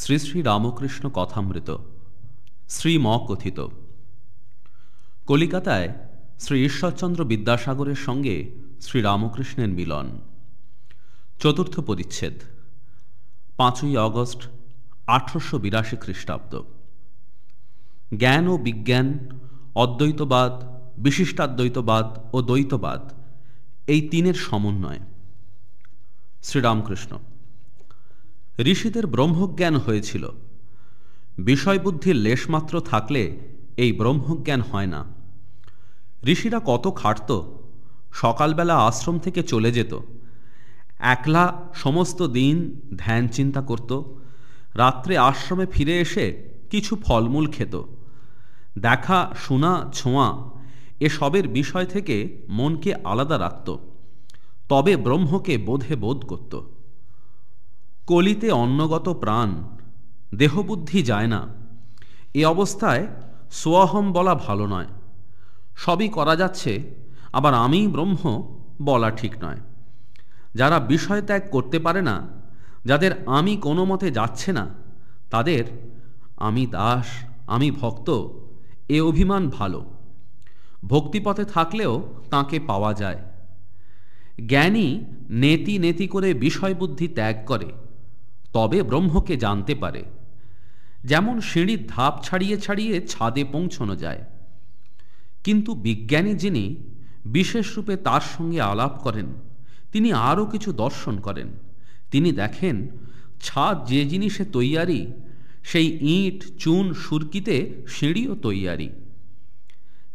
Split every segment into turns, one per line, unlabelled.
শ্রী শ্রী রামকৃষ্ণ কথামৃত শ্রীম কথিত। কলিকাতায় শ্রী ঈশ্বরচন্দ্র বিদ্যাসাগরের সঙ্গে শ্রী রামকৃষ্ণের মিলন। চতুর্থ পরিচ্ছেদ, পাঁচই অগস্ট, আঠারোশো বিরাশি খ্রিস্টাব্দ। জ্ঞান ও বিজ্ঞান, অদ্বৈতবাদ, বিশিষ্টাদ্বৈতবাদ ও দ্বৈতবাদ, এই তিনের সমন্বয়। শ্রীরামকৃষ্ণ ঋষিদের ব্রহ্মজ্ঞান হয়েছিল। বিষয়বুদ্ধির লেশমাত্র থাকলে এই ব্রহ্মজ্ঞান হয় না। ঋষিরা কত খাটত, সকালবেলা আশ্রম থেকে চলে যেত। একলা সমস্ত দিন ধ্যান চিন্তা করত। রাত্রে আশ্রমে ফিরে এসে কিছু ফলমূল খেত। দেখা, শোনা, ছোঁয়া এসবের বিষয় থেকে মনকে আলাদা রাখত। তবে ব্রহ্মকে বোধে বোধ করত। কলিতে অন্নগত প্রাণ, দেহবুদ্ধি যায় না। এ অবস্থায় সোয়াহম বলা ভালো নয়। সবই করা যাচ্ছে, আবার আমি ব্রহ্ম বলা ঠিক নয়। যারা বিষয় ত্যাগ করতে পারে না, যাদের আমি কোনো মতে যাচ্ছে না, তাদের আমি দাস, আমি ভক্ত, এ অভিমান ভালো। ভক্তিপথে থাকলেও তাকে পাওয়া যায়। জ্ঞানী নেতি নেতি করে বিষয়বুদ্ধি ত্যাগ করে। তবে ব্রহ্মকে জানতে পারে। যেমন সিঁড়ির ধাপ ছাড়িয়ে ছাড়িয়ে ছাদে পৌঁছনো যায়। কিন্তু বিজ্ঞানী যিনি বিশেষ রূপে তার সঙ্গে আলাপ করেন, তিনি আরও কিছু দর্শন করেন। তিনি দেখেন, ছাদ যে জিনিসে তৈয়ারি, সেই ইট, চুন, সুরকিতে সিঁড়িও তৈয়ারি।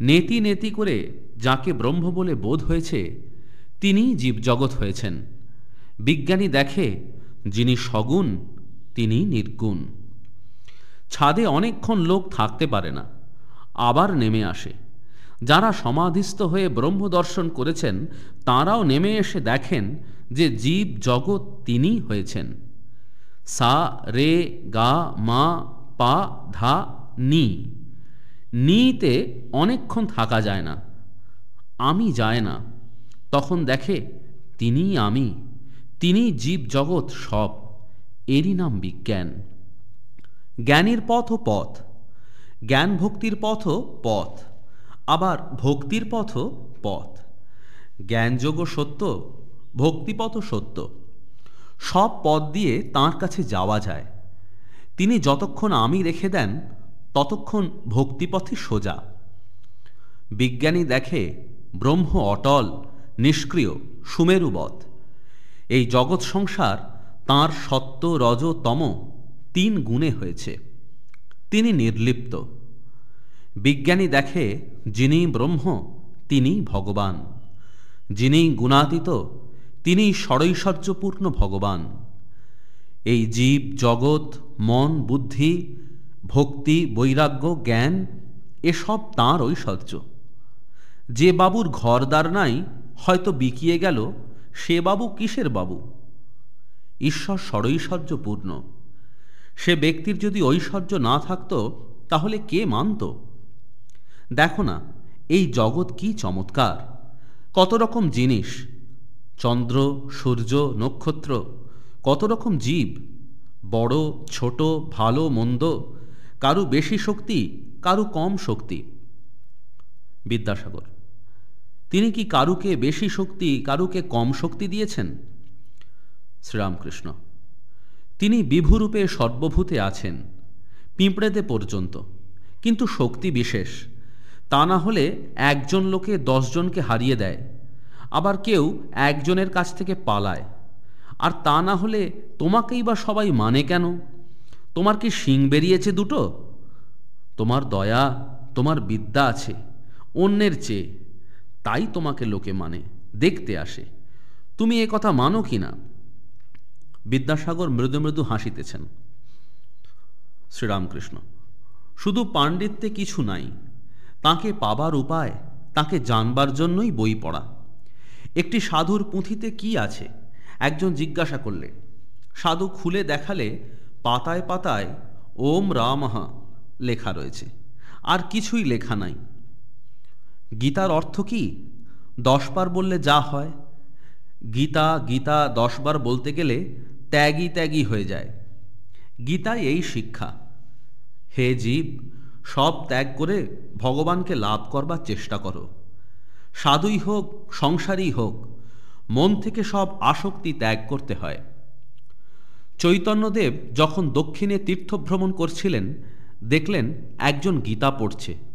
নেতি নেতি করে যাকে ব্রহ্ম বলে বোধ হয়েছে তিনি জীবজগৎ হয়েছেন। বিজ্ঞানী দেখে যিনি সগুণ, তিনি নির্গুণ। ছাদে অনেকক্ষণ লোক থাকতে পারে না, আবার নেমে আসে। যারা সমাধিস্থ হয়ে ব্রহ্ম দর্শন করেছেন, তাঁরাও নেমে এসে দেখেন যে জীব জগৎ তিনিই হয়েছেন। সা, রে, গা, মা, পা, ধা, নি। নিতে অনেকক্ষণ থাকা যায় না। আমি যায় না। তখন দেখে তিনি আমি। তিনি জীব জগৎ সব, এরই নাম বিজ্ঞান। জ্ঞানীর পথও পথ, জ্ঞান ভক্তির পথও পথ, আবার ভক্তির পথও পথ। জ্ঞানযোগ সত্য ভক্তিপথ সত্য, সব পথ দিয়ে তাঁর কাছে যাওয়া যায়। তিনি যতক্ষণ আমি রেখে দেন, ততক্ষণ ভক্তিপথে সোজা। বিজ্ঞানী দেখে, ব্রহ্ম অটল, নিষ্ক্রিয় সুমেরুবৎ এই জগৎ সংসার তাঁর সত্য, রজ, তম তিন গুণে হয়েছে। তিনি নির্লিপ্ত। বিজ্ঞানী দেখে যিনি ব্রহ্ম তিনি ভগবান। যিনি গুণাতীত তিনি ষড়ৈশ্বর্যপূর্ণ ভগবান। এই জীব, জগৎ, মন, বুদ্ধি, ভক্তি, বৈরাগ্য, জ্ঞান, এসব তাঁর ঐশ্বর্য। যে বাবুর ঘরদার নাই, হয়তো বিকিয়ে গেল সে বাবু কিসের বাবু? ঈশ্বর ষড়ৈশ্বর্যপূর্ণ সে ব্যক্তির যদি ঐশ্বর্য না থাকত, তাহলে কে মানত? দেখো না, এই জগৎ কি চমৎকার। কত রকম জিনিস, চন্দ্র, সূর্য, নক্ষত্র, কত রকম জীব, বড়, ছোট, ভালো, মন্দ, কারু বেশি শক্তি, কারু কম শক্তি। বিদ্যাসাগর তিনি কি কারুকে বেশি শক্তি, কারুকে কম শক্তি দিয়েছেন? শ্রীরামকৃষ্ণ। তিনি বিভুরূপে সর্বভূতে আছেন, পিঁপড়েতে পর্যন্ত, কিন্তু শক্তি বিশেষ। তা না হলে একজন লোকে দশজনকে হারিয়ে দেয়, আবার কেউ একজনের কাছ থেকে পালায়। আর তা না হলে তোমাকেই বা সবাই মানে কেন? তোমার কি শিং বেরিয়েছে দুটো? তোমার দয়া, তোমার বিদ্যা আছে, অন্যের চেয়ে। তাই তোমাকে লোকে মানে দেখতে আসে। তুমি এ কথা মানো কি না? বিদ্যাসাগর মৃদু মৃদু হাসিতেছেন। শ্রীরামকৃষ্ণ, শুধু পাণ্ডিত্যে কিছু নাই, তাকে পাবার উপায়, তাকে জানবার জন্যই বই পড়া। একটি সাধুর পুঁথিতে কি আছে? একজন জিজ্ঞাসা করলে, সাধু খুলে দেখালে পাতায় পাতায় ওম রামহা লেখা রয়েছে, আর কিছুই লেখা নাই। গীতার অর্থ কি? দশবার বললে যা হয়। গীতা গীতা দশবার বলতে গেলে ত্যাগী ত্যাগী হয়ে যায়। গীতায় এই শিক্ষা, হে জীব, সব ত্যাগ করে ভগবানকে লাভ করবার চেষ্টা করো। সাধুই হোক সংসারই হোক, মন থেকে সব আসক্তি ত্যাগ করতে হয়। চৈতন্যদেব যখন দক্ষিণে তীর্থভ্রমণ করছিলেন, দেখলেন একজন গীতা পড়ছে।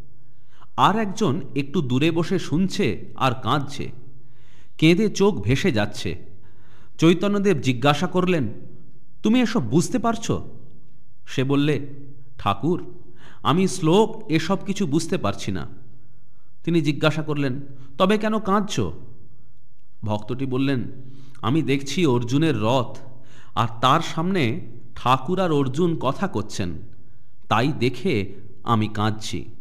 আর একজন একটু দূরে বসে শুনছে আর কাঁদছে। কেঁদে চোখ ভেসে যাচ্ছে। চৈতন্যদেব জিজ্ঞাসা করলেন, তুমি এসব বুঝতে পারছ? সে বললে, ঠাকুর, আমি শ্লোক এসব কিছু বুঝতে পারছি না। তিনি জিজ্ঞাসা করলেন, তবে কেন কাঁদছ? ভক্তটি বললেন, আমি দেখছি অর্জুনের রথ, আর তার সামনে ঠাকুর আর অর্জুন কথা করছেন। তাই দেখে আমি কাঁদছি।